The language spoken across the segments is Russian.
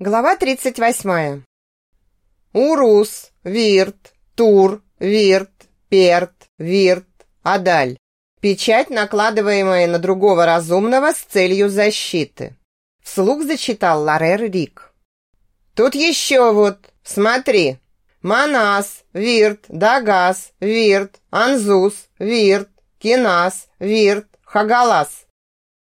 Глава 38. Урус, Вирт, Тур, Вирт, Перт, Вирт, Адаль. Печать, накладываемая на другого разумного с целью защиты. Вслух зачитал Ларер Рик. Тут еще вот, смотри. Манас, Вирт, Дагас, Вирт, Анзус, Вирт, Кинас, Вирт, Хагалас.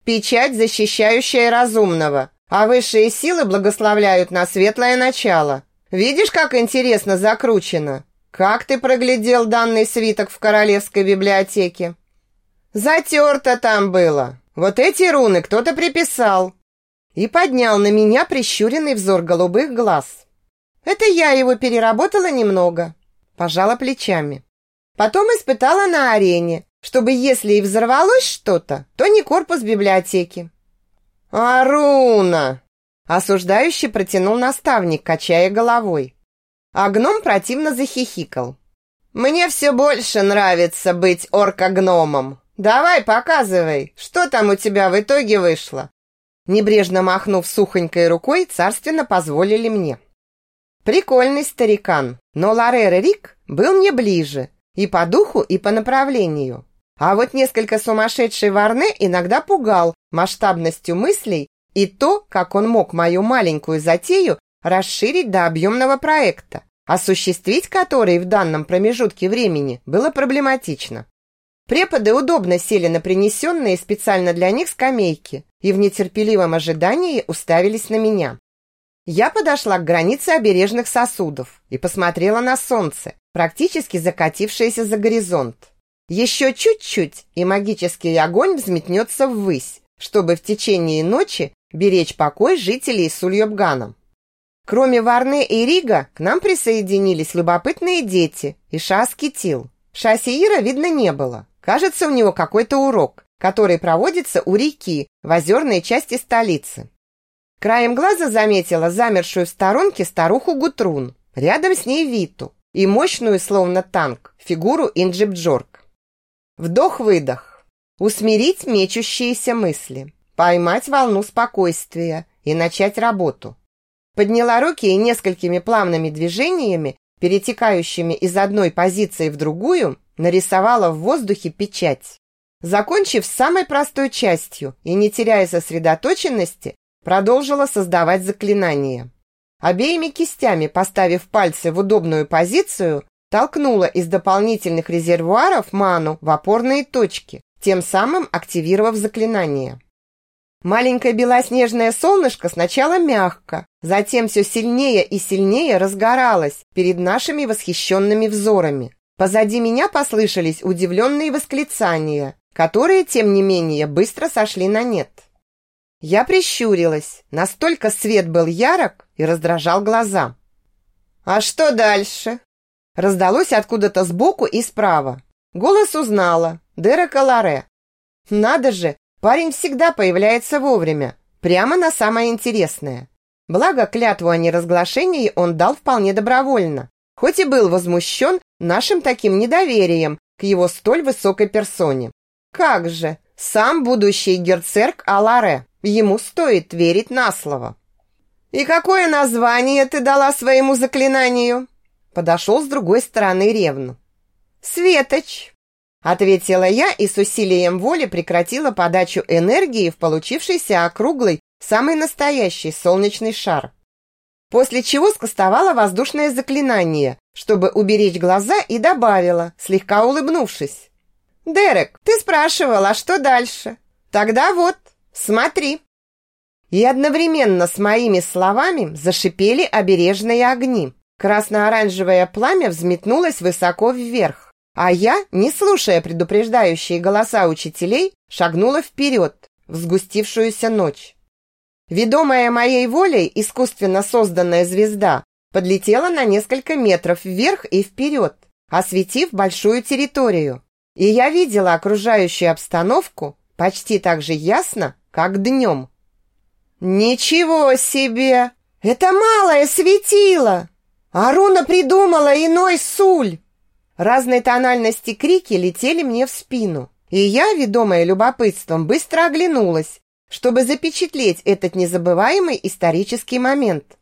Печать, защищающая разумного – а высшие силы благословляют на светлое начало. Видишь, как интересно закручено? Как ты проглядел данный свиток в королевской библиотеке? Затерто там было. Вот эти руны кто-то приписал. И поднял на меня прищуренный взор голубых глаз. Это я его переработала немного. Пожала плечами. Потом испытала на арене, чтобы если и взорвалось что-то, то не корпус библиотеки, «Аруна!» Осуждающий протянул наставник, качая головой. А гном противно захихикал. «Мне все больше нравится быть оркогномом. Давай, показывай, что там у тебя в итоге вышло?» Небрежно махнув сухонькой рукой, царственно позволили мне. Прикольный старикан, но Ларер Рик был мне ближе и по духу, и по направлению. А вот несколько сумасшедший Варне иногда пугал масштабностью мыслей и то, как он мог мою маленькую затею расширить до объемного проекта, осуществить который в данном промежутке времени было проблематично. Преподы удобно сели на принесенные специально для них скамейки и в нетерпеливом ожидании уставились на меня. Я подошла к границе обережных сосудов и посмотрела на солнце, практически закатившееся за горизонт. Еще чуть-чуть, и магический огонь взметнется ввысь, чтобы в течение ночи беречь покой жителей Сульёбгана. Кроме Варны и Рига, к нам присоединились любопытные дети и Шаскитил. Шасиира видно не было. Кажется, у него какой-то урок, который проводится у реки в озерной части столицы. Краем глаза заметила замершую в сторонке старуху Гутрун, рядом с ней Виту и мощную, словно танк, фигуру Инджибджорк. Вдох-выдох. Усмирить мечущиеся мысли. Поймать волну спокойствия и начать работу. Подняла руки и несколькими плавными движениями, перетекающими из одной позиции в другую, нарисовала в воздухе печать. Закончив с самой простой частью и не теряя сосредоточенности, продолжила создавать заклинание. Обеими кистями поставив пальцы в удобную позицию, толкнула из дополнительных резервуаров ману в опорные точки, тем самым активировав заклинание. Маленькое белоснежное солнышко сначала мягко, затем все сильнее и сильнее разгоралось перед нашими восхищенными взорами. Позади меня послышались удивленные восклицания, которые, тем не менее, быстро сошли на нет. Я прищурилась, настолько свет был ярок и раздражал глаза. «А что дальше?» Раздалось откуда-то сбоку и справа. Голос узнала. Дерека Ларе. Надо же, парень всегда появляется вовремя. Прямо на самое интересное. Благо, клятву о неразглашении он дал вполне добровольно. Хоть и был возмущен нашим таким недоверием к его столь высокой персоне. Как же, сам будущий герцерк Аларе. Ему стоит верить на слово. «И какое название ты дала своему заклинанию?» Подошел с другой стороны ревну. «Светоч!» – ответила я и с усилием воли прекратила подачу энергии в получившийся округлый, самый настоящий солнечный шар. После чего скостовала воздушное заклинание, чтобы уберечь глаза и добавила, слегка улыбнувшись. «Дерек, ты спрашивал, а что дальше? Тогда вот, смотри!» И одновременно с моими словами зашипели обережные огни. Красно-оранжевое пламя взметнулось высоко вверх, а я, не слушая предупреждающие голоса учителей, шагнула вперед в сгустившуюся ночь. Ведомая моей волей искусственно созданная звезда подлетела на несколько метров вверх и вперед, осветив большую территорию. И я видела окружающую обстановку почти так же ясно, как днем. «Ничего себе! Это малое светило!» Аруна придумала иной суль!» Разной тональности крики летели мне в спину, и я, ведомая любопытством, быстро оглянулась, чтобы запечатлеть этот незабываемый исторический момент.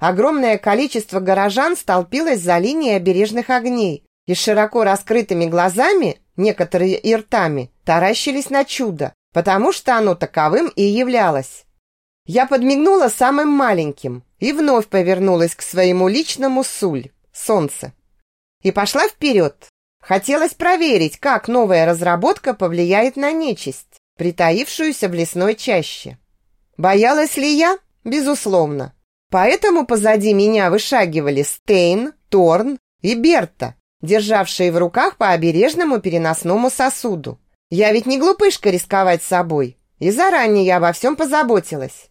Огромное количество горожан столпилось за линией обережных огней и широко раскрытыми глазами, некоторые и ртами, таращились на чудо, потому что оно таковым и являлось. Я подмигнула самым маленьким и вновь повернулась к своему личному суль, солнце. И пошла вперед. Хотелось проверить, как новая разработка повлияет на нечисть, притаившуюся в лесной чаще. Боялась ли я? Безусловно. Поэтому позади меня вышагивали Стейн, Торн и Берта, державшие в руках по обережному переносному сосуду. Я ведь не глупышка рисковать собой, и заранее я обо всем позаботилась.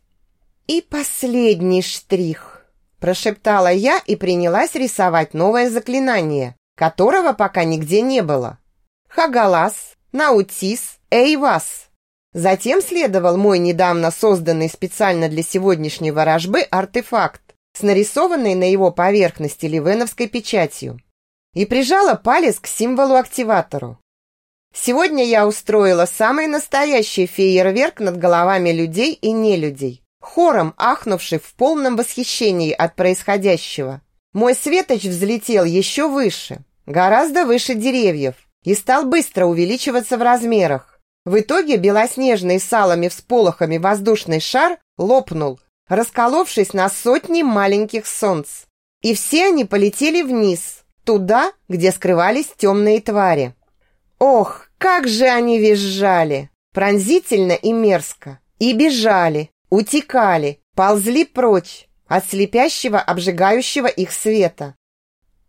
И последний штрих, прошептала я и принялась рисовать новое заклинание, которого пока нигде не было. Хагалас, Наутис, Эйвас. Затем следовал мой недавно созданный специально для сегодняшней ворожбы артефакт с нарисованной на его поверхности ливеновской печатью и прижала палец к символу-активатору. Сегодня я устроила самый настоящий фейерверк над головами людей и нелюдей, хором ахнувших в полном восхищении от происходящего. Мой светоч взлетел еще выше, гораздо выше деревьев, и стал быстро увеличиваться в размерах. В итоге белоснежный салами всполохами воздушный шар лопнул, расколовшись на сотни маленьких солнц. И все они полетели вниз, туда, где скрывались темные твари. Ох, как же они визжали! Пронзительно и мерзко. И бежали, утекали, ползли прочь от слепящего, обжигающего их света.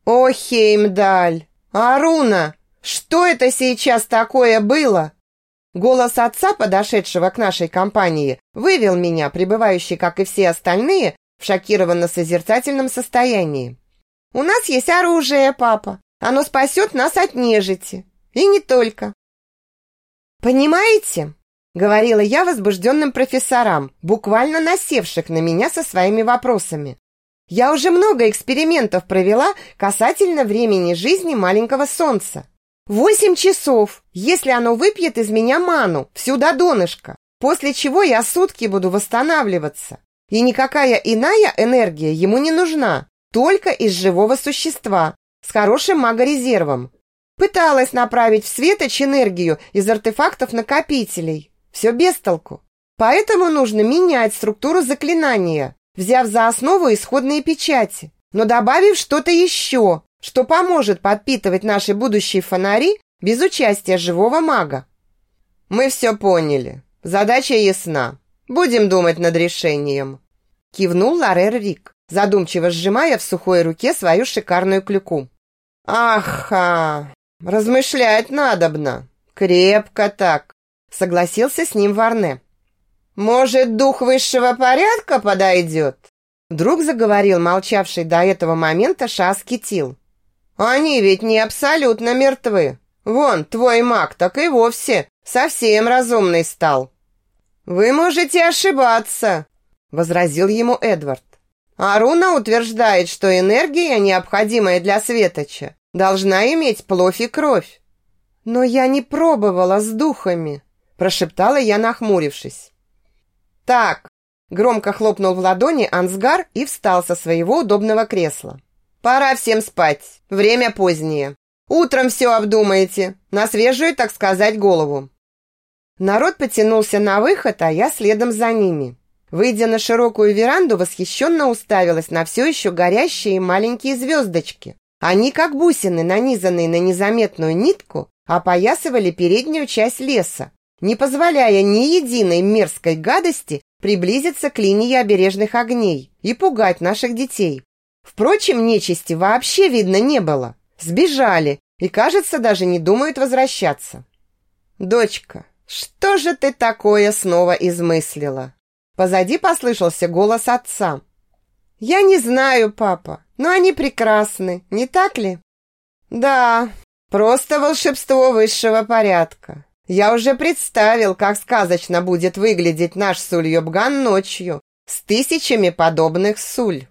О, Хеймдаль! Аруна! Что это сейчас такое было? Голос отца, подошедшего к нашей компании, вывел меня, пребывающий, как и все остальные, в шокированно-созерцательном состоянии. У нас есть оружие, папа. Оно спасет нас от нежити. И не только. Понимаете? Говорила я возбужденным профессорам, буквально насевших на меня со своими вопросами. Я уже много экспериментов провела касательно времени жизни маленького солнца. Восемь часов, если оно выпьет из меня ману, всю до донышка, после чего я сутки буду восстанавливаться. И никакая иная энергия ему не нужна только из живого существа с хорошим магорезервом. Пыталась направить в светоч энергию из артефактов-накопителей. Все без толку. Поэтому нужно менять структуру заклинания, взяв за основу исходные печати, но добавив что-то еще, что поможет подпитывать наши будущие фонари без участия живого мага. Мы все поняли. Задача ясна. Будем думать над решением. Кивнул Ларер Рик задумчиво сжимая в сухой руке свою шикарную клюку. «Аха! Размышлять надобно. Крепко так!» Согласился с ним Варне. «Может, дух высшего порядка подойдет?» Вдруг заговорил молчавший до этого момента Шаскитил. «Они ведь не абсолютно мертвы. Вон, твой маг так и вовсе совсем разумный стал». «Вы можете ошибаться», — возразил ему Эдвард. Аруна утверждает, что энергия, необходимая для светоча, должна иметь плоть и кровь. Но я не пробовала с духами, прошептала я, нахмурившись. Так, громко хлопнул в ладони Ансгар и встал со своего удобного кресла. Пора всем спать. Время позднее. Утром все обдумаете, на свежую, так сказать, голову. Народ потянулся на выход, а я следом за ними. Выйдя на широкую веранду, восхищенно уставилась на все еще горящие маленькие звездочки. Они, как бусины, нанизанные на незаметную нитку, опоясывали переднюю часть леса, не позволяя ни единой мерзкой гадости приблизиться к линии обережных огней и пугать наших детей. Впрочем, нечисти вообще видно не было. Сбежали и, кажется, даже не думают возвращаться. «Дочка, что же ты такое снова измыслила?» Позади послышался голос отца. «Я не знаю, папа, но они прекрасны, не так ли?» «Да, просто волшебство высшего порядка. Я уже представил, как сказочно будет выглядеть наш Сульёбган ночью с тысячами подобных суль».